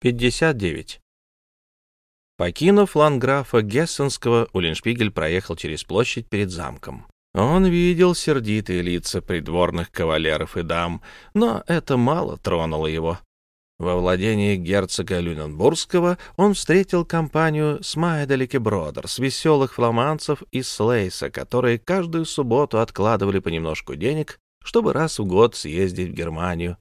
59. Покинув ланграфа Гессенского, Уллиншпигель проехал через площадь перед замком. Он видел сердитые лица придворных кавалеров и дам, но это мало тронуло его. Во владении герцога Люненбургского он встретил компанию Смайделике Бродерс, веселых фламандцев из Слейса, которые каждую субботу откладывали понемножку денег, чтобы раз в год съездить в Германию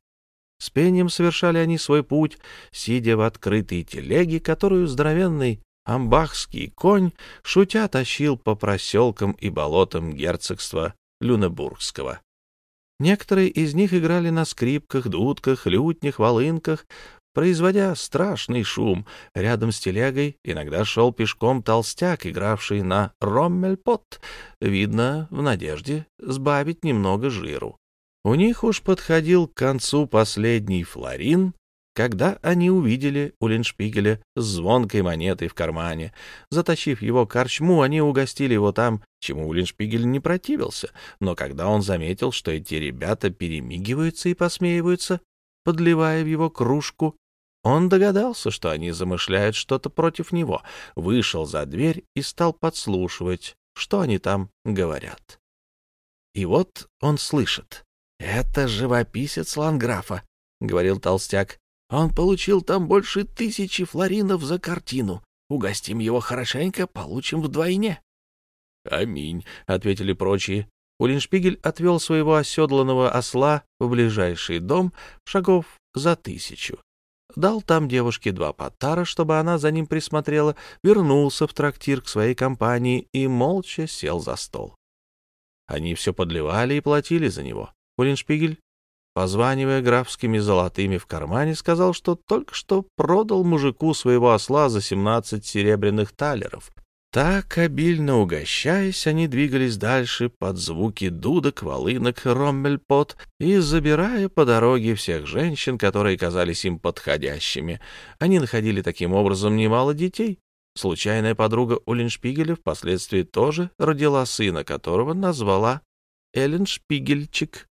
с пением совершали они свой путь, сидя в открытой телеге, которую здоровенный амбахский конь, шутя, тащил по проселкам и болотам герцогства Люнебургского. Некоторые из них играли на скрипках, дудках, лютнях, волынках, производя страшный шум. Рядом с телегой иногда шел пешком толстяк, игравший на роммельпот, видно, в надежде сбавить немного жиру. У них уж подходил к концу последний флорин, когда они увидели у Леншпигеля с звонкой монетой в кармане. Затащив его корчму, они угостили его там, чему Улиншпигель не противился. Но когда он заметил, что эти ребята перемигиваются и посмеиваются, подливая в его кружку, он догадался, что они замышляют что-то против него, вышел за дверь и стал подслушивать, что они там говорят. И вот он слышит. — Это живописец Ланграфа, — говорил толстяк. — Он получил там больше тысячи флоринов за картину. Угостим его хорошенько, получим вдвойне. — Аминь, — ответили прочие. Улиншпигель отвел своего оседланного осла в ближайший дом шагов за тысячу. Дал там девушке два потара, чтобы она за ним присмотрела, вернулся в трактир к своей компании и молча сел за стол. Они все подливали и платили за него. Уллиншпигель, позванивая графскими золотыми в кармане, сказал, что только что продал мужику своего осла за семнадцать серебряных талеров. Так, обильно угощаясь, они двигались дальше под звуки дудок, волынок, роммельпот и забирая по дороге всех женщин, которые казались им подходящими. Они находили таким образом немало детей. Случайная подруга Уллиншпигеля впоследствии тоже родила сына, которого назвала Эллен Шпигельчик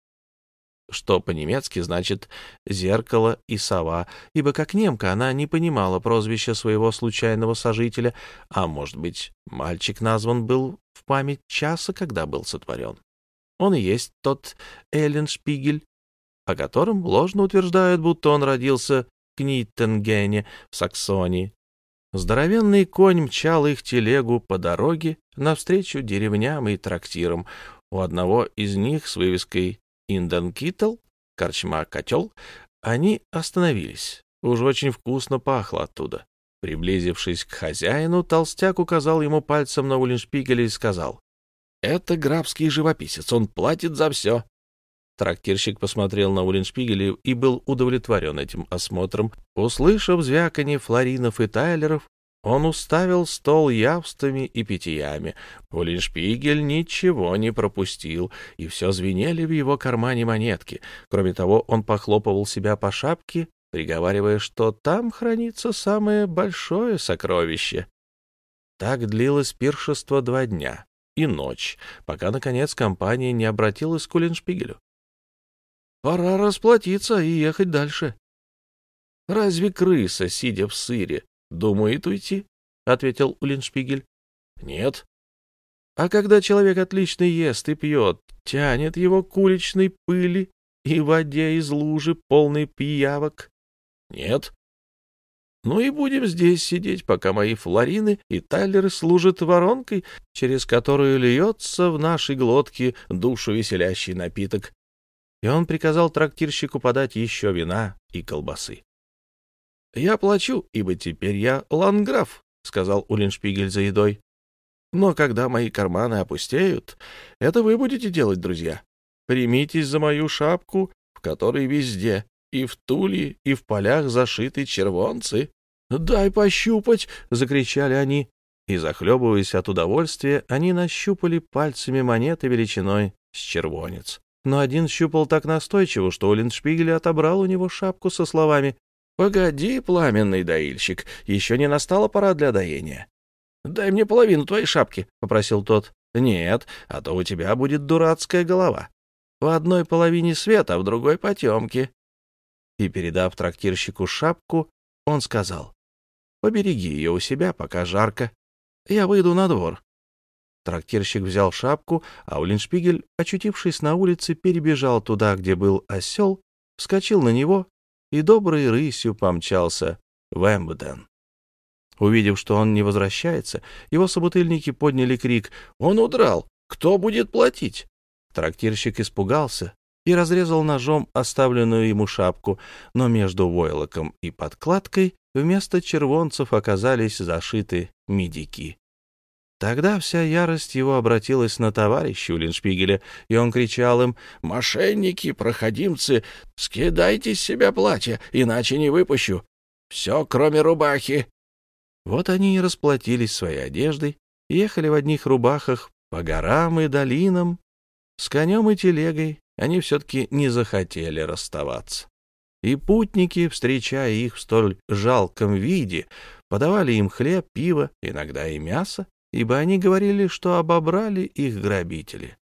что по-немецки значит «зеркало» и «сова», ибо как немка она не понимала прозвища своего случайного сожителя, а, может быть, мальчик назван был в память часа, когда был сотворен. Он и есть тот Эллен Шпигель, о котором ложно утверждают, будто он родился в Книттенгене в Саксонии. Здоровенный конь мчал их телегу по дороге навстречу деревням и трактирам. У одного из них с вывеской Инденкитл, корчма-котел, они остановились. Уж очень вкусно пахло оттуда. Приблизившись к хозяину, толстяк указал ему пальцем на Уллиншпигеля и сказал, «Это графский живописец, он платит за все». Трактирщик посмотрел на Уллиншпигеля и был удовлетворен этим осмотром. Услышав звяканье флоринов и тайлеров, он уставил стол явствами и питьями. Улиншпигель ничего не пропустил, и все звенели в его кармане монетки. Кроме того, он похлопывал себя по шапке, приговаривая, что там хранится самое большое сокровище. Так длилось пиршество два дня и ночь, пока, наконец, компания не обратилась к Улиншпигелю. «Пора расплатиться и ехать дальше. Разве крыса, сидя в сыре, «Думает уйти», — ответил Улиншпигель. «Нет». «А когда человек отлично ест и пьет, тянет его к уличной пыли и воде из лужи, полной пиявок?» «Нет». «Ну и будем здесь сидеть, пока мои флорины и тайлеры служат воронкой, через которую льется в нашей глотке душу веселящий напиток». И он приказал трактирщику подать еще вина и колбасы. «Я плачу, ибо теперь я ланграф», — сказал Уллиншпигель за едой. «Но когда мои карманы опустеют, это вы будете делать, друзья. Примитесь за мою шапку, в которой везде, и в туле, и в полях зашиты червонцы». «Дай пощупать!» — закричали они. И, захлебываясь от удовольствия, они нащупали пальцами монеты величиной с червонец. Но один щупал так настойчиво, что Уллиншпигель отобрал у него шапку со словами — Погоди, пламенный доильщик, еще не настала пора для доения. — Дай мне половину твоей шапки, — попросил тот. — Нет, а то у тебя будет дурацкая голова. В одной половине света, в другой потемки. И, передав трактирщику шапку, он сказал, «Побереги ее у себя, пока жарко. Я выйду на двор». Трактирщик взял шапку, а Улиншпигель, очутившись на улице, перебежал туда, где был осел, вскочил на него и доброй рысью помчался в Эмбден. Увидев, что он не возвращается, его собутыльники подняли крик «Он удрал! Кто будет платить?» Трактирщик испугался и разрезал ножом оставленную ему шапку, но между войлоком и подкладкой вместо червонцев оказались зашиты медики. Тогда вся ярость его обратилась на товарища Уллиншпигеля, и он кричал им «Мошенники, проходимцы, скидайте с себя платье, иначе не выпущу. Все, кроме рубахи». Вот они и расплатились своей одеждой, ехали в одних рубахах по горам и долинам. С конем и телегой они все-таки не захотели расставаться. И путники, встречая их в столь жалком виде, подавали им хлеб, пиво, иногда и мясо, ибо они говорили, что обобрали их грабители.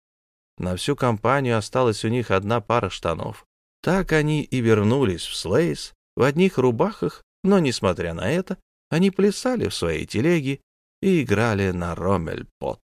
На всю компанию осталась у них одна пара штанов. Так они и вернулись в Слейс в одних рубахах, но, несмотря на это, они плясали в своей телеге и играли на ромельпот.